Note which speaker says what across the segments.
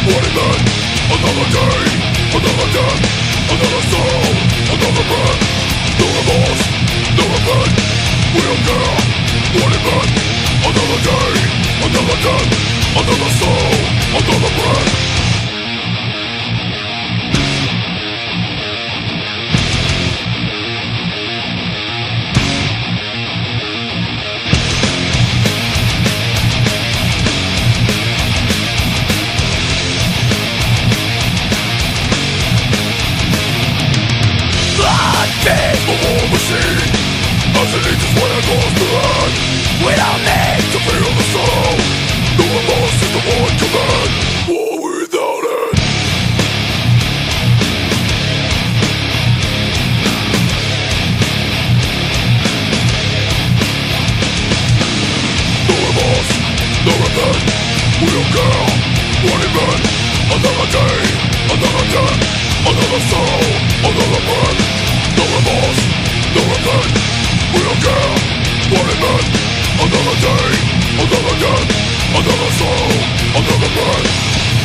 Speaker 1: disappointment Another day, another death Another soul, another breath No remorse, no repent We don't care what it Another day, another death Another soul, another breath what We don't need to feel the No remorse is the one command War without end No remorse, no repent We don't care what it meant Another day, another death Another soul, another breath No remorse Another day, another death, another soul, another breath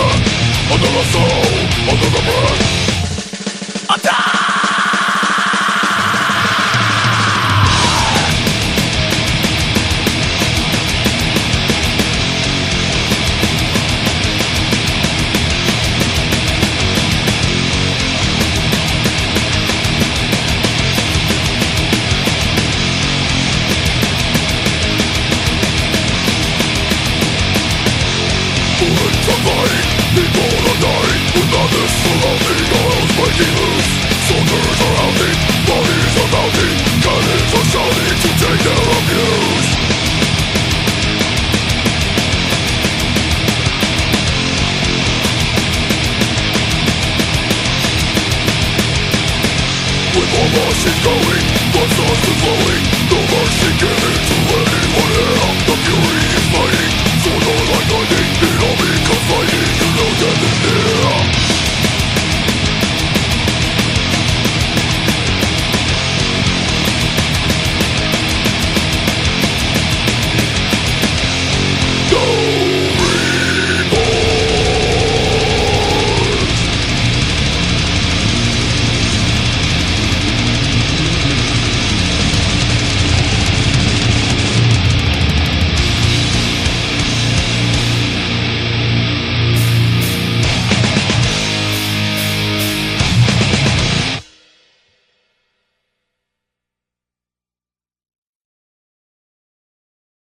Speaker 1: 踊らそう踊らば is going, what's lost is flowing.